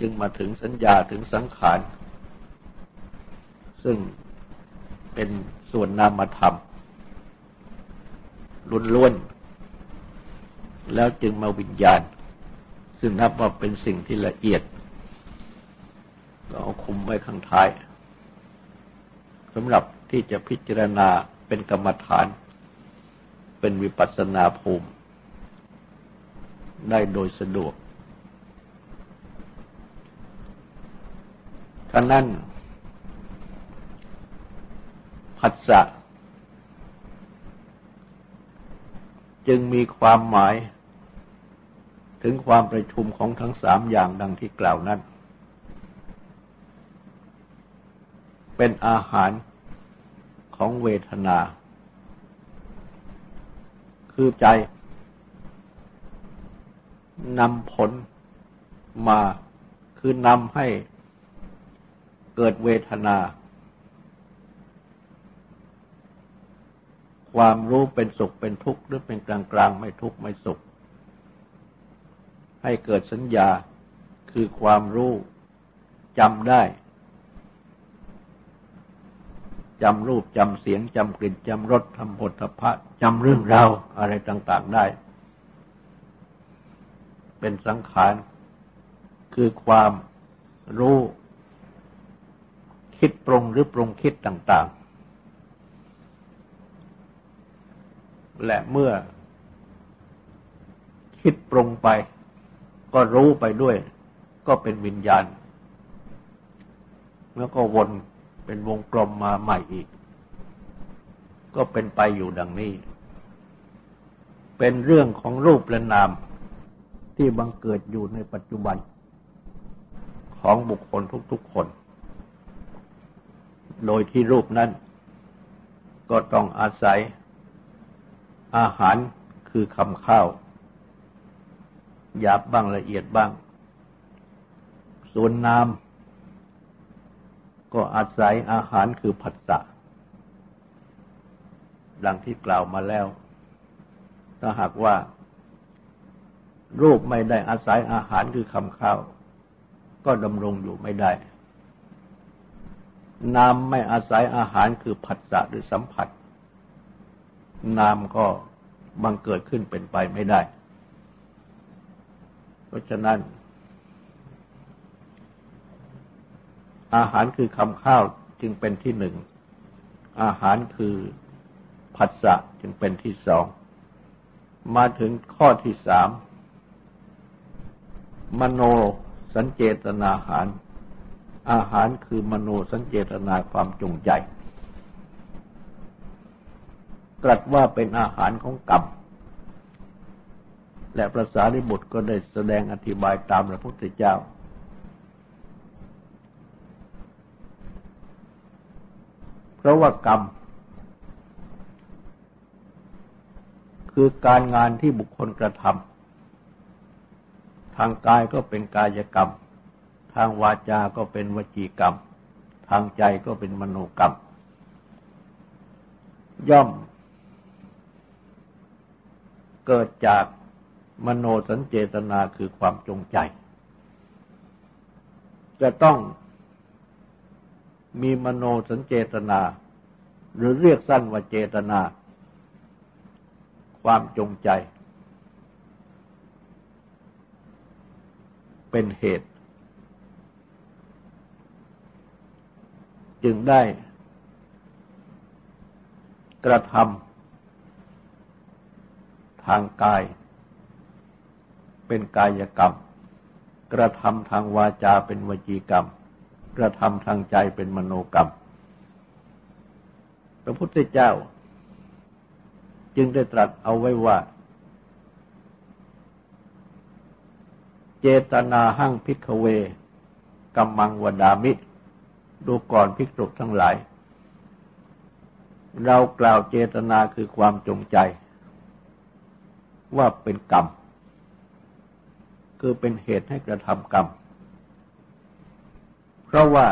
จึงมาถึงสัญญาถึงสังขาร ซึ่งเป็นส่วนนามธรรมล้วนๆแล้วจึงมาวิญญาณ ซึ่งนับว่าเป็นสิ่งที่ละเอียดเราเอาคุมไว้ข้างท้ายสำหรับที่จะพิจารณาเป็นกรรมฐาน เป็นวิปัสสนาภูมิ ได้โดยสะดวก ท่านั้นผัสสะจึงมีความหมาย ถึงความประชุมของทั้งสามอย่างดังที่กล่าวนั้น เป็นอาหารของเวทนา คือใจนำผลมาคือนำให้ กิดเวทนา ความรู้เป็นสุขเป็นทุกข์หรือเป็นกลางกลางไม่ทุกข์ไม่สุข ให้เกิดสัญญาคือความรู้จำได้จำรูปจำเสียงจำกลิ่นจำรสทำผลพะจำเรื่องราวอะไรต่างๆได้ เป็นสังขาร คือความรู้ คิดปรงหรือปรงคิดต่าง ๆ และเมื่อคิดปรงไป ก็รู้ไปด้วย ก็เป็นวิญญาณ แล้วก็วนเป็นวงกลมมาใหม่อีก ก็เป็นไปอยู่ดังนี้ เป็นเรื่องของรูปและนามที่บังเกิดอยู่ในปัจจุบัน ของบุคคลทุกๆคน โดยที่รูปนั้น ก็ต้องอาศัย อาหารคือคำข้าวหยาบบ้างละเอียดบ้าง ส่วนนาม ก็อาศัยอาหารคือผัสสะดังที่กล่าวมาแล้ว ถ้าหากว่า รูปไม่ได้อาศัยอาหารคือคำข้าว ก็ดำรงอยู่ไม่ได้ นามไม่อาศัยอาหารคือผัสสะหรือสัมผัส นามก็บังเกิดขึ้นเป็นไปไม่ได้ เพราะฉะนั้น อาหารคือคำข้าวจึงเป็นที่หนึ่ง อาหารคือผัสสะจึงเป็นที่สอง มาถึงข้อที่สาม มโนสัญเจตนาอาหาร อาหารคือมโนสัญเจตนาความจงใจ ตรัสว่าเป็นอาหารของกรรม และพระสารีบุตรก็ได้แสดงอธิบายตามพระพุทธเจ้า เพราะว่ากรรม คือการงานที่บุคคลกระทำทางกายก็เป็นกายกรรม ทางวาจาก็เป็นวจีกรรม ทางใจก็เป็นมโนกรรม ย่อม เกิดจากมโนสัญเจตนาคือความจงใจ จะต้องมีมโนสัญเจตนา หรือเรียกสั้นว่าเจตนา ความจงใจ เป็นเหตุ จึงได้กระทำทางกาย เป็นกายกรรม กระทำทางวาจาเป็นวจีกรรม กระทำทางใจเป็นมโนกรรม พระพุทธเจ้า จึงได้ตรัสเอาไว้ว่า เจตนาหั่งพิกเวกัมมังวดามิ ดูก่อนภิกษุทั้งหลาย เรากล่าวเจตนาคือความจงใจ ว่าเป็นกรรม คือเป็นเหตุให้กระทำกรรม เพราะว่า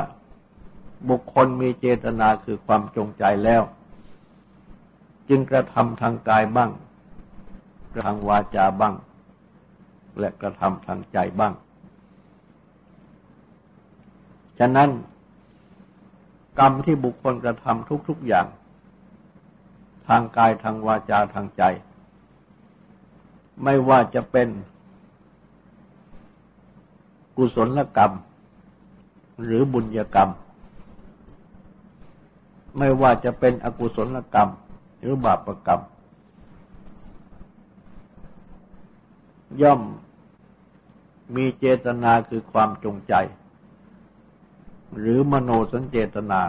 บุคคลมีเจตนาคือความจงใจแล้ว จึงกระทำทางกายบ้างกระทำวาจาบ้าง และกระทำทางใจบ้าง ฉะนั้น กรรมที่บุคคลกระทำทุก ๆอย่าง ทางกายทางวาจาทางใจ ไม่ว่าจะเป็นกุศลกรรม หรือบุญญกรรม ไม่ว่าจะเป็นอกุศลกรรม หรือบาปกรรม ย่อมมีเจตนาคือความจงใจ หรือมโนสัญเจตนา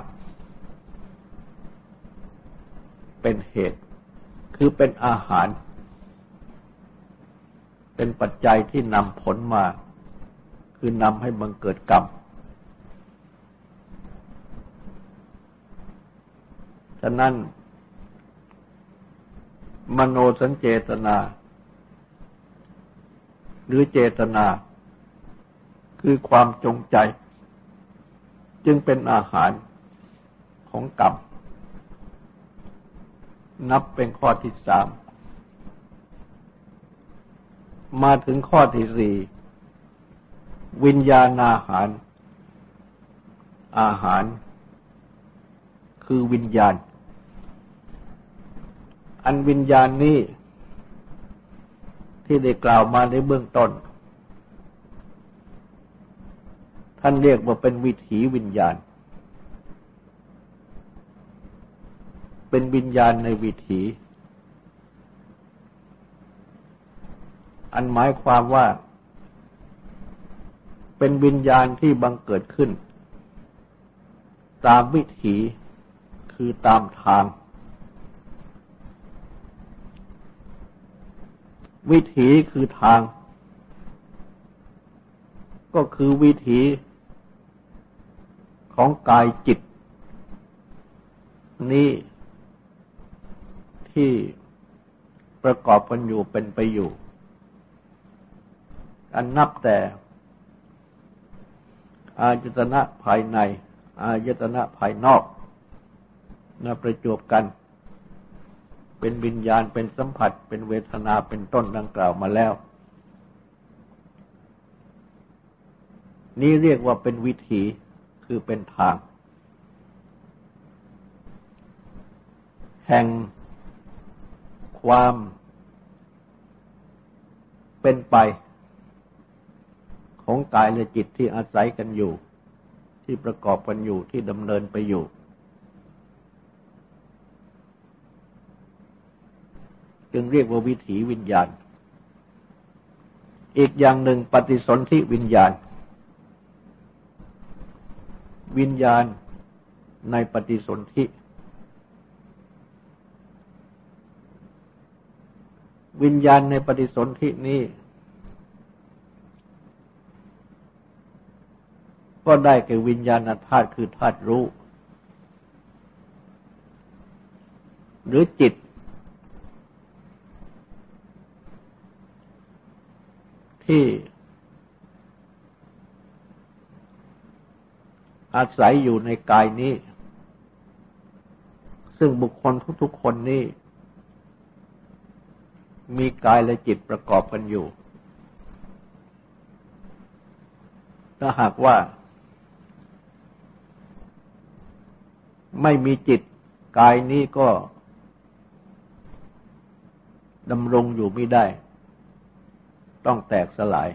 เป็นเหตุ คือเป็นอาหาร เป็นปัจจัยที่นำผลมา คือนำให้บังเกิดกรรม ฉะนั้น มโนสัญเจตนา หรือเจตนา คือความจงใจ จึงเป็นอาหารของกรรมนับเป็นข้อที่สาม มาถึงข้อที่สี่ วิญญาณอาหาร อาหาร คือวิญญาณ อันวิญญาณนี้ ที่ได้กล่าวมาในเบื้องต้น ท่านเรียกว่าเป็นวิถีวิญญาณ เป็นวิญญาณในวิถี อันหมายความว่า เป็นวิญญาณที่บังเกิดขึ้น ตามวิถีคือตามทาง วิถีคือทาง ก็คือวิถี ของกายจิต นี้ที่ประกอบกันอยู่เป็นไปอยู่ อันนับแต่ อายตนะภายใน อายตนะภายนอกนาประจบกัน เป็นวิญญาณเป็นสัมผัส เป็นเวทนาเป็นต้นดังกล่าวมาแล้ว นี่เรียกว่าเป็นวิถี คือเป็นทาง แห่งความเป็นไป ของกายและจิตที่อาศัยกันอยู่ ที่ประกอบกันอยู่ที่ดำเนินไปอยู่ จึงเรียกว่าวิถีวิญญาณ อีกอย่างหนึ่งปฏิสนธิวิญญาณ วิญญาณในปฏิสนธิวิญญาณในปฏิสนธินี้ ก็ได้แก่วิญญาณธาตุคือธาตุรู้ หรือจิต ที่ อาศัยอยู่ในกายนี้ ซึ่งบุคคลทุกๆคนนี้ มีกายและจิตประกอบกันอยู่ ถ้าหากว่า ไม่มีจิตกายนี้ก็ดำรงอยู่ไม่ได้ ต้องแตกสลาย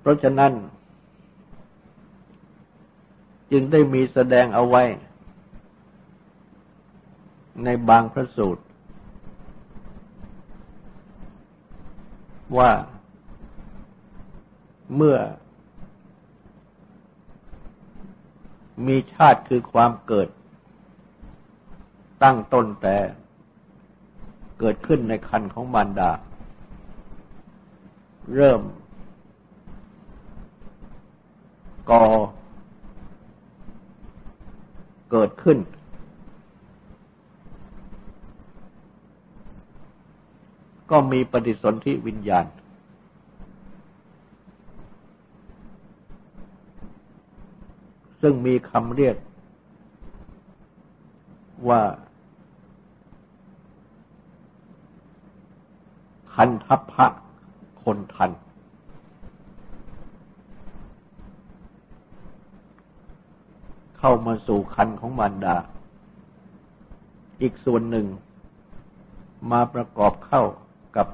เพราะฉะนั้น จึงได้มีแสดงเอาไว้ ในบางพระสูตร ว่าเมื่อ มีชาติคือความเกิด ตั้งต้นแต่เกิดขึ้นในคันของมารดา เริ่มก่อ เกิดขึ้น ก็มีปฏิสนธิวิญญาณ ซึ่งมีคำเรียกว่าคันทัพพะคนทัน เข้ามาสู่คันของมารดา อีกส่วนหนึ่ง มาประกอบเข้ากับ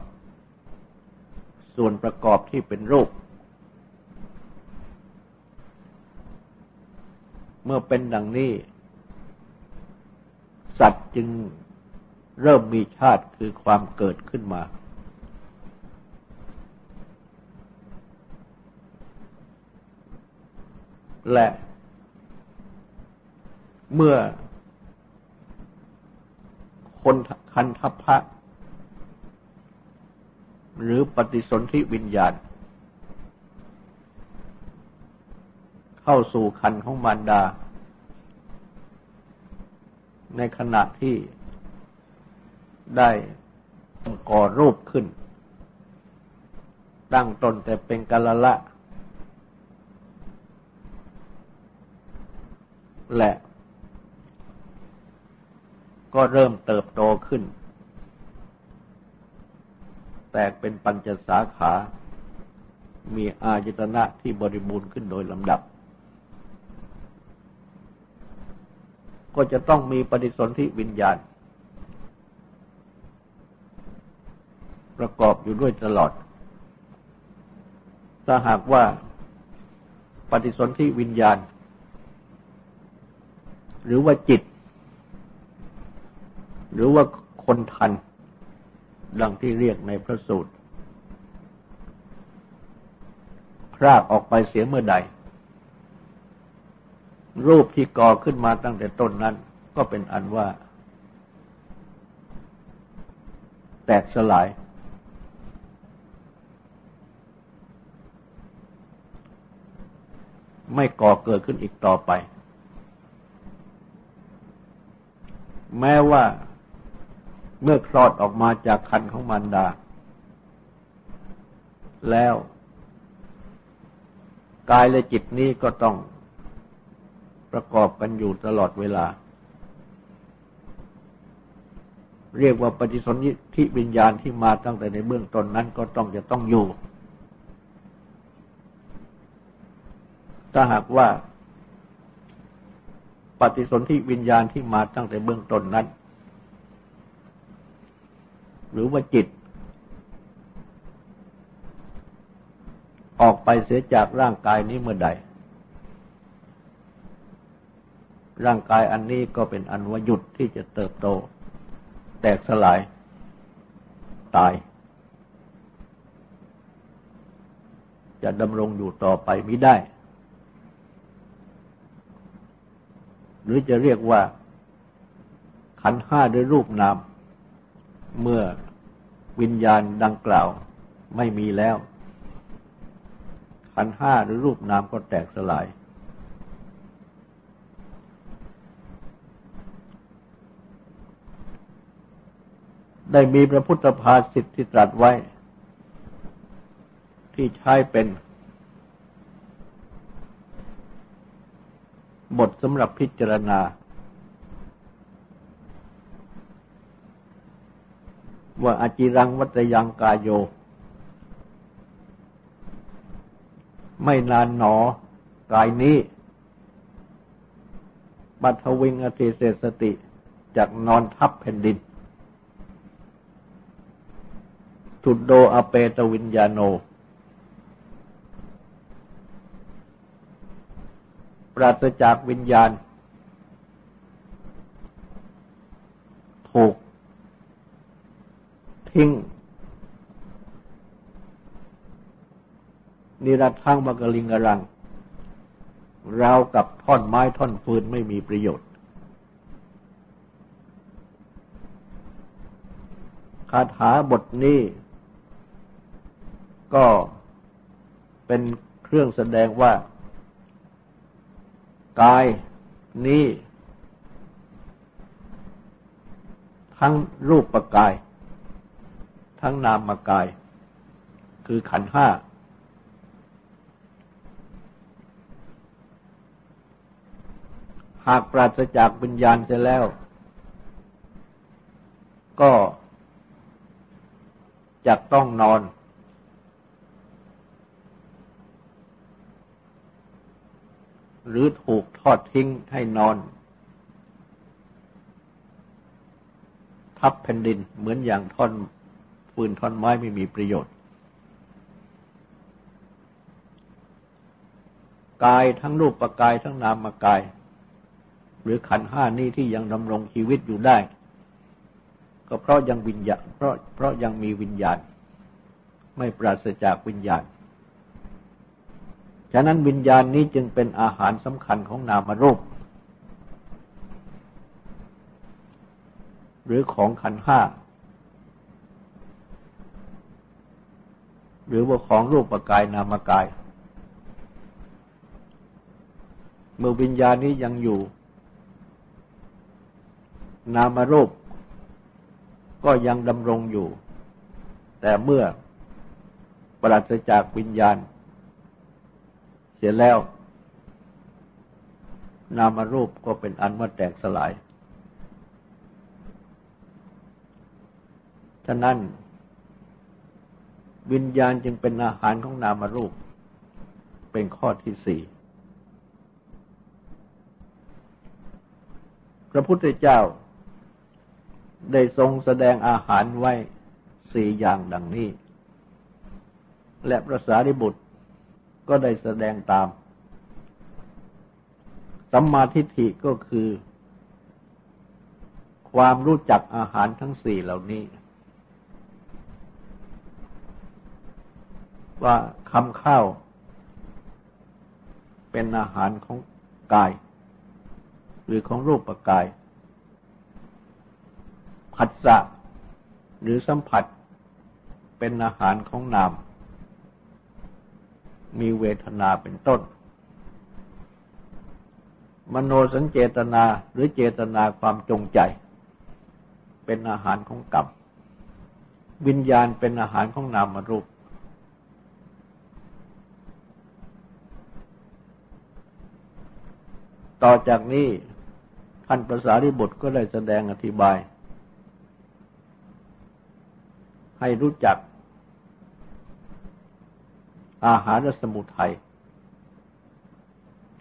ส่วนประกอบที่เป็นรูป เมื่อเป็นดังนี้ สัตว์จึงเริ่มมีชาติคือความเกิดขึ้นมา และ เมื่อคนคันทัพพะหรือปฏิสนธิวิญญาณ เข้าสู่คันของมารดา ในขณะที่ได้ก่อรูปขึ้น ตั้งตนแต่เป็นกาลละ และ ก็เริ่มเติบโตขึ้น แตกเป็นปัญจสาขา มีอายตนะที่บริบูรณ์ขึ้นโดยลำดับ ก็จะต้องมีปฏิสนธิวิญญาณ ประกอบอยู่ด้วยตลอด ถ้าหากว่าปฏิสนธิวิญญาณ หรือว่าจิต หรือว่าคนทัน ดังที่เรียกในพระสูตรพรากออกไปเสียเมื่อใด รูปที่ก่อขึ้นมาตั้งแต่ต้นนั้น ก็เป็นอันว่า แตกสลาย ไม่ก่อเกิดขึ้นอีกต่อไป แม้ว่า เมื่อคลอดออกมาจากคันของมารดา แล้วกายและจิตนี้ก็ต้องประกอบกันอยู่ตลอดเวลา เรียกว่าปฏิสนธิวิญญาณที่มาตั้งแต่ในเบื้องต้นนั้นก็ต้องจะต้องอยู่ ถ้าหากว่า ปฏิสนธิวิญญาณที่มาตั้งแต่เบื้องต้นนั้น หรือว่าจิต ออกไปเสียจากร่างกายนี้เมื่อใด ร่างกายอันนี้ก็เป็นอันว่าหยุดที่จะเติบโต แตกสลาย ตาย จะดำรงอยู่ต่อไปไม่ได้ หรือจะเรียกว่าขันห้าด้วยรูปนาม เมื่อวิญญาณดังกล่าวไม่มีแล้ว ขันห้าหรือรูปนามก็แตกสลาย ได้มีพระพุทธภาสิทธิตรัสไว้ ที่ใช้เป็น บทสำหรับพิจารณา ว่าอาจิรังวัตยังกายโย ไม่นานหนอกายนี้บัทวิงอธิเศสติจากนอนทับแผ่นดินทุดโดอเปตวิญญาโน ปราศจากวิญญาณ ถูก ทิ้งนิรัตทังมกลิงกรังราวกับท่อนไม้ท่อนฟืนไม่มีประโยชน์ คาถาบทนี้ ก็เป็นเครื่องแสดงว่า กายนี้ ทั้งรูปปกาย ทั้งนามกาย คือขันห้า หากปราศจากวิญญาณเสร็จแล้ว ก็จะต้องนอน หรือถูกทอดทิ้งให้นอนทับแผ่นดินเหมือนอย่างท่อน ฟืนท่อนไม้ไม่มีประโยชน์ กายทั้งรูปประกายทั้งนามกาย หรือขันห้านี้ที่ยังดำรงชีวิตอยู่ได้ ก็เพราะยังวิญญาณเพราะเพราะยังมีวิญญาณ ไม่ปราศจากวิญญาณ ฉะนั้นวิญญาณนี้จึงเป็นอาหารสำคัญของนามรูปหรือของขันห้า หรือว่าของรูปกายนามกาย เมื่อวิญญาณนี้ยังอยู่ นามรูป ก็ยังดำรงอยู่ แต่เมื่อปราศจากวิญญาณ เสียแล้ว นามรูปก็เป็นอันว่าแตกสลาย ฉะนั้น วิญญาณจึงเป็นอาหารของนามรูป เป็นข้อที่สี่พระพุทธเจ้า ได้ทรงแสดงอาหารไว้สี่อย่างดังนี้ และพระสารีบุตรก็ได้แสดงตาม สัมมาทิฏฐิก็คือ ความรู้จักอาหารทั้งสี่เหล่านี้ ว่าคำข้าว เป็นอาหารของกาย หรือของรูปกายผัสสะหรือสัมผัสเป็นอาหารของนาม มีเวทนาเป็นต้น มโนสัญเจตนาหรือเจตนาความจงใจ เป็นอาหารของกรรมวิญญาณเป็นอาหารของนามรูป ต่อจากนี้ท่านประสาริบุตรก็ได้แสดงอธิบาย ให้รู้จักอาหารสมุทัย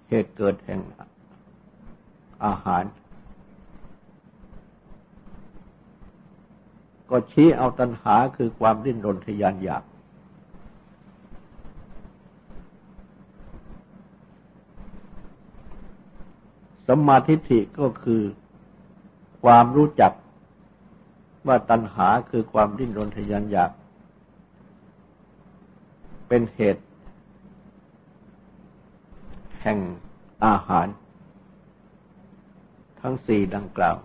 เหตุเกิดแห่งอาหาร ก็ชี้เอาตัณหาคือความดิ้นรนทยานอยาก สมาธิฏฐิก็คือความรู้จักว่าตัณหาคือความดิ้นรนทยานอยาก เป็นเหตุ แห่งอาหาร ทั้งสี่ดังกล่าว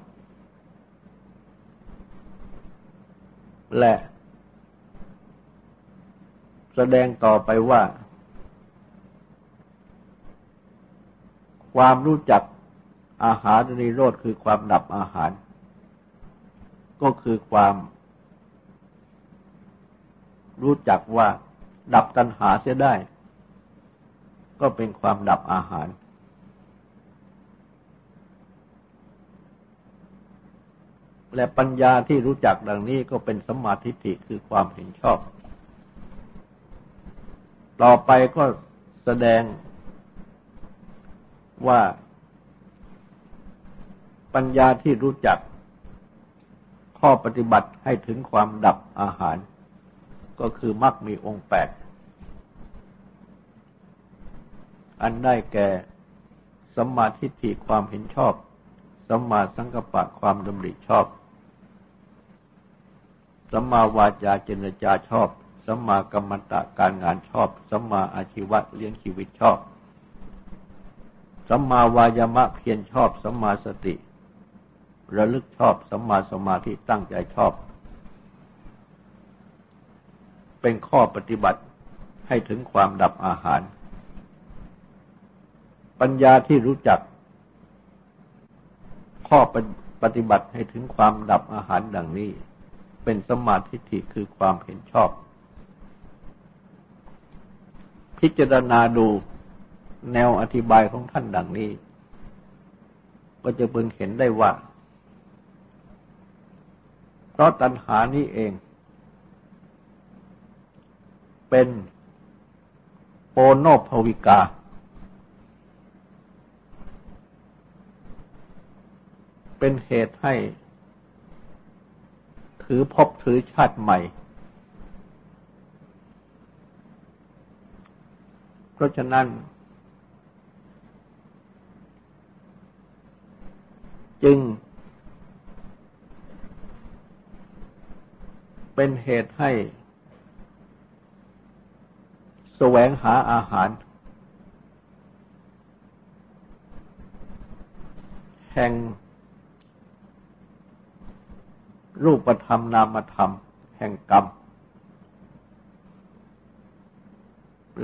และแสดงต่อไปว่า ความรู้จัก อาหารนิโรธคือความดับอาหาร ก็คือความรู้จักว่าดับตัณหาเสียได้ ก็เป็นความดับอาหาร และปัญญาที่รู้จักดังนี้ก็เป็นสมาธิิคือความเห็นชอบ ต่อไปก็แสดงว่า ปัญญาที่รู้จัก ข้อปฏิบัติให้ถึงความดับอาหาร ก็คือมรรคมีองค์แปด อันได้แก่สัมมาทิฏฐิความเห็นชอบสัมมาสังกัปปะความดำริชอบสัมมาวาจาเจรจาชอบสัมมากรรมตะการงานชอบสัมมาอาชีวะเลี้ยงชีวิตชอบสัมมาวายามะเพียรชอบสัมมาสติ ระลึกชอบสัมมาสมาธิตั้งใจชอบ เป็นข้อปฏิบัติให้ถึงความดับอาหาร ปัญญาที่รู้จัก ข้อปฏิบัติให้ถึงความดับอาหารดังนี้ เป็นสมาธิิคือความเห็นชอบ พิจารณาดูแนวอธิบายของท่านดังนี้ ก็จะเพิ่งเห็นได้ว่า เพราะตัณหานี้เอง เป็นโปโนภวิกา เป็นเหตุให้ ถือพบถือชาติใหม่ เพราะฉะนั้น จึง เป็นเหตุให้แสวงหาอาหาร แห่ง รูปธรรมนามธรรม แห่งกรรม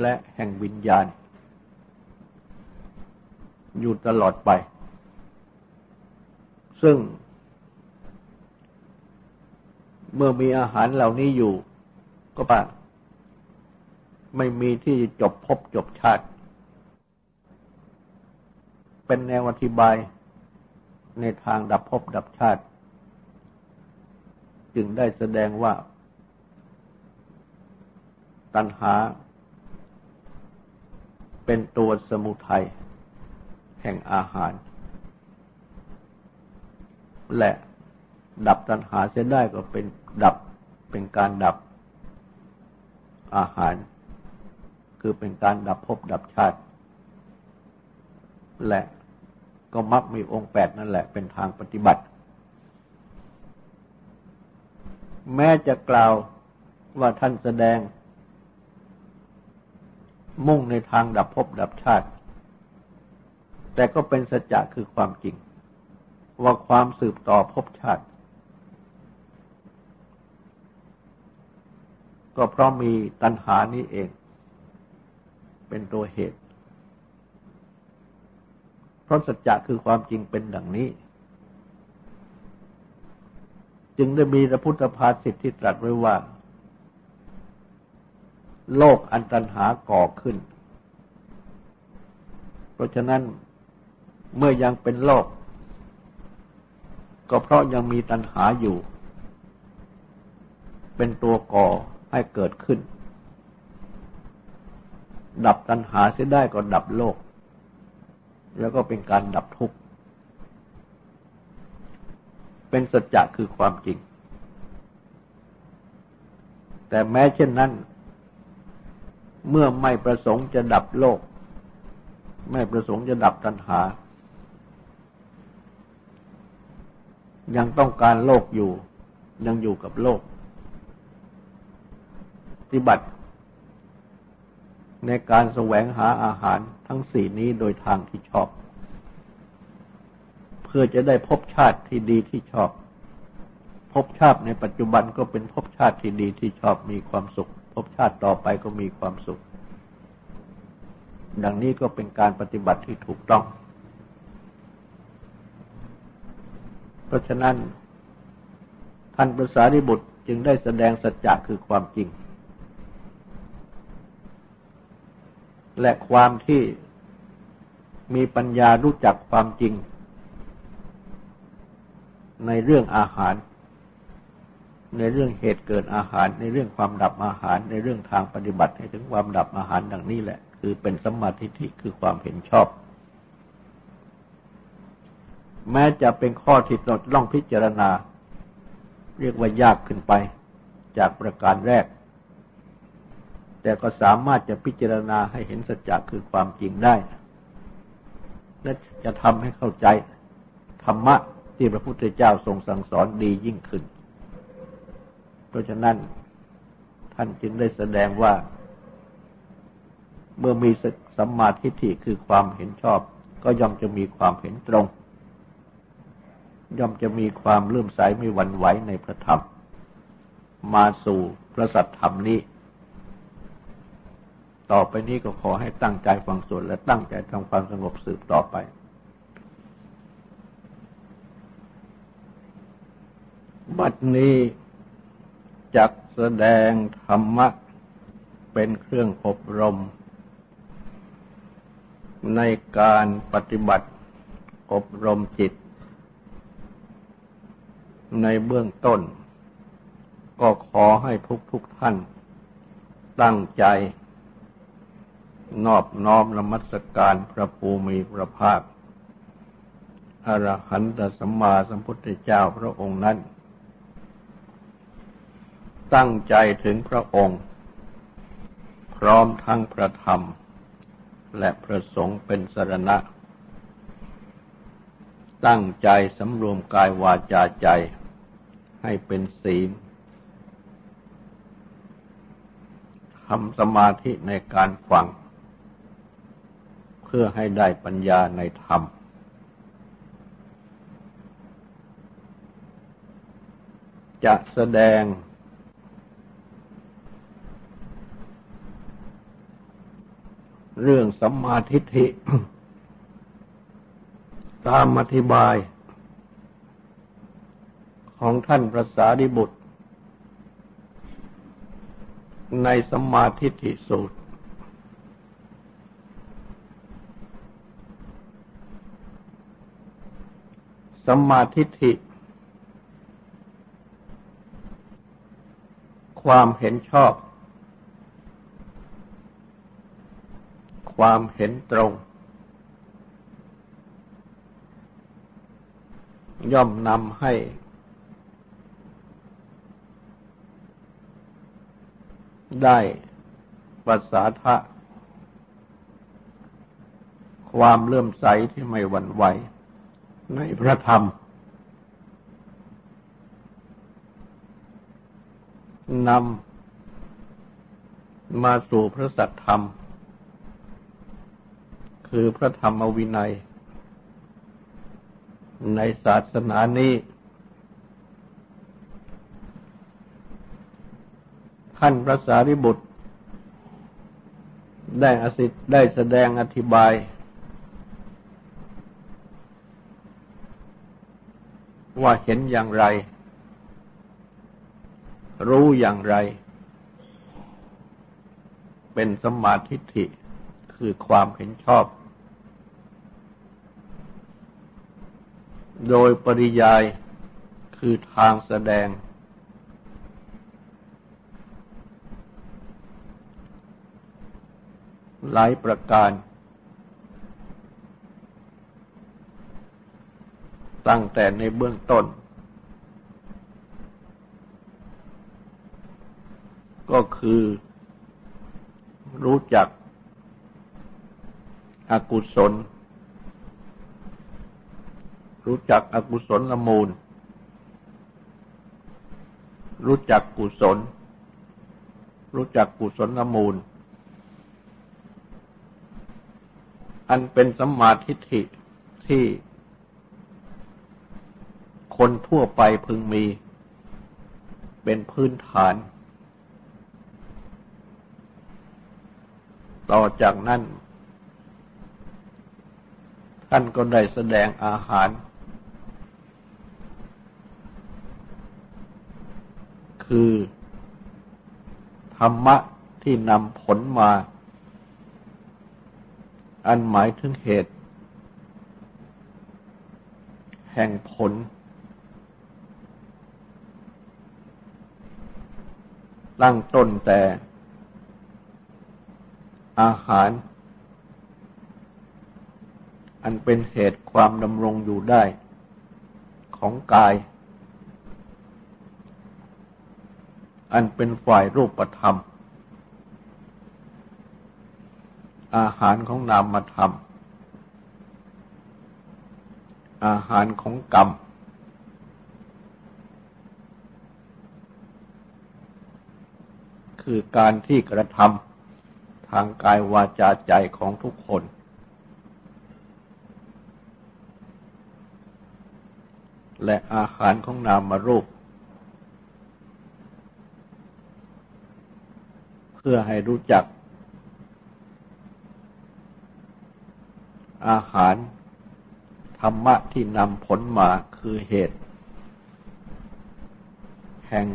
และแห่งวิญญาณ อยู่ตลอดไป ซึ่ง เมื่อมีอาหารเหล่านี้อยู่ ก็ปะไม่มีที่จบพบจบชาติ เป็นแนวอธิบายในทางดับภพดับชาติ จึงได้แสดงว่า ตัณหา เป็นตัวสมุทัยแห่งอาหาร และดับตัณหาเสียได้ก็เป็น ดับเป็นการดับอาหาร คือเป็นการดับภพดับชาติ และก็มักมีองค์แปดนั่นแหละเป็นทางปฏิบัติ แม้จะกล่าวว่าท่านแสดง มุ่งในทางดับภพดับชาติ แต่ก็เป็นสัจจะคือความจริง ว่าความสืบต่อภพชาติ ก็เพราะมีตัณหานี้เอง เป็นตัวเหตุ เพราะสัจจะคือความจริงเป็นดังนี้ จึงได้มีพระพุทธภาษิตที่ตรัสไว้ว่า โลกอันตันหาก่อขึ้น เพราะฉะนั้นเมื่อยังเป็นโลก ก็เพราะยังมีตัณหาอยู่ เป็นตัวก่อ ให้เกิดขึ้น ดับตัณหาเสียได้ก็ดับโลก แล้วก็เป็นการดับทุกข์ เป็นสัจจะคือความจริง แต่แม้เช่นนั้น เมื่อไม่ประสงค์จะดับโลก ไม่ประสงค์จะดับตัณหา ยังต้องการโลกอยู่ ยังอยู่กับโลก ฏิบัติ ในการแสวงหาอาหารทั้งสี่นี้โดยทางที่ชอบ เพื่อจะได้พบชาติที่ดีที่ชอบพบชาติในปัจจุบันก็เป็นพบชาติที่ดีที่ชอบมีความสุข พบชาติต่อไปก็มีความสุข ดังนี้ก็เป็นการปฏิบัติที่ถูกต้อง เพราะฉะนั้นท่านภาษาริบุตรจึงได้แสดงสัจจะคือความจริง และความที่มีปัญญารู้จักความจริง ในเรื่องอาหาร ในเรื่องเหตุเกิดอาหาร ในเรื่องความดับอาหาร ในเรื่องทางปฏิบัติให้ถึงความดับอาหารดังนี้แหละ คือเป็นสมาธิิคือความเห็นชอบ แม้จะเป็นข้อที่ต้องพิจารณา เรียกว่ายากขึ้นไปจากประการแรก แต่ก็สามารถจะพิจารณาให้เห็นสัจจะคือความจริงได้ และจะทำให้เข้าใจ ธรรมะที่พระพุทธเจ้าทรงสั่งสอนดียิ่งขึ้น เพราะฉะนั้นท่านจึงได้แสดงว่า เมื่อมีสัมมาทิฏฐิคือความเห็นชอบ ก็ย่อมจะมีความเห็นตรง ย่อมจะมีความเลื่อมใสไม่หวั่นไหวในพระธรรม มาสู่พระสัทธรรมนี้ ต่อไปนี้ก็ขอให้ตั้งใจฟังสวดและตั้งใจทำความสงบสืบต่อไป บัดนี้จักแสดงธรรมะเป็นเครื่องอบรม ในการปฏิบัติอบรมจิต ในเบื้องต้น ก็ขอให้ทุกทุกท่าน ตั้งใจ นอบน้อมนมัสการพระภูมิพระภาคอรหันตสัมมาสัมพุทธเจ้าพระองค์นั้น ตั้งใจถึงพระองค์ พร้อมทั้งพระธรรม และพระสงฆ์เป็นสรณะ ตั้งใจสำรวมกายวาจาใจให้เป็นศีลทำสมาธิในการฟัง พื่อให้ได้ปัญญาในธรรม จะแสดง เรื่องสัมมาทิฏฐิ ตามอธิบาย ของท่านพระสารีบุตร ในสมาธิิสูตร สมาธิิความเห็นชอบ ความเห็นตรง ย่อมนำให้ ได้ปัสสาทะความเลื่อมใสที่ไม่หวั่นไหว ในพระธรรม นำมาสู่พระสัทธรรม คือพระธรรมวินัย ในศาสนานี้ ท่านพระสารีบุตร ได้อสิทธิ์ได้แสดงอธิบาย ว่าเห็นอย่างไร รู้อย่างไร เป็นสมาธิิคือความเห็นชอบ โดยปริยายคือทางแสดง หลายประการ ตั้งแต่ในเบื้องต้น ก็คือรู้จักอกุศล รู้จักอกุศลละมูล รู้จักกุศล รู้จักกุศลละมูล อันเป็นสัมมาทิฏฐิที่ คนทั่วไปพึงมี เป็นพื้นฐาน ต่อจากนั้น ท่านก็ได้แสดงอาหาร คือธรรมะที่นำผลมา อันหมายถึงเหตุ แห่งผล ตั้งต้นแต่อาหาร อันเป็นเหตุความดำรงอยู่ได้ของกาย อันเป็นฝ่ายรูปธรรม อาหารของนามธรรม อาหารของกรรม คือการที่กระทำทางกายวาจาใจของทุกคน และอาหารของนามรูป เพื่อให้รู้จัก อาหารธรรมะที่นำผลมาคือเหตุ แห่ง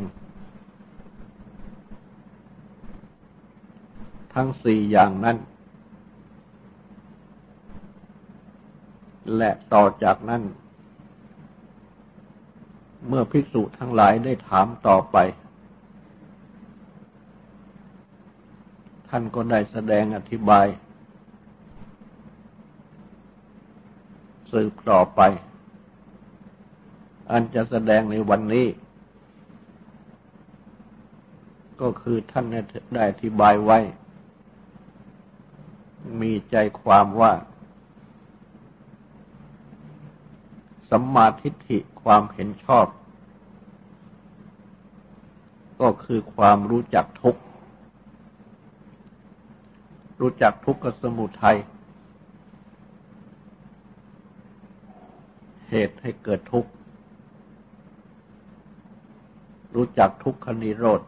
ทั้งสี่อย่างนั้น และต่อจากนั้น เมื่อภิกษุทั้งหลายได้ถามต่อไป ท่านก็ได้แสดงอธิบาย สืบต่อไป อันจะแสดงในวันนี้ก็คือท่านได้อธิบายไว้ มีใจความว่า สัมมาทิฏฐิความเห็นชอบ ก็คือความรู้จักทุกข์ รู้จักทุกข์กับสมุทัย เหตุให้เกิดทุกข์ รู้จักทุกขนิโรธ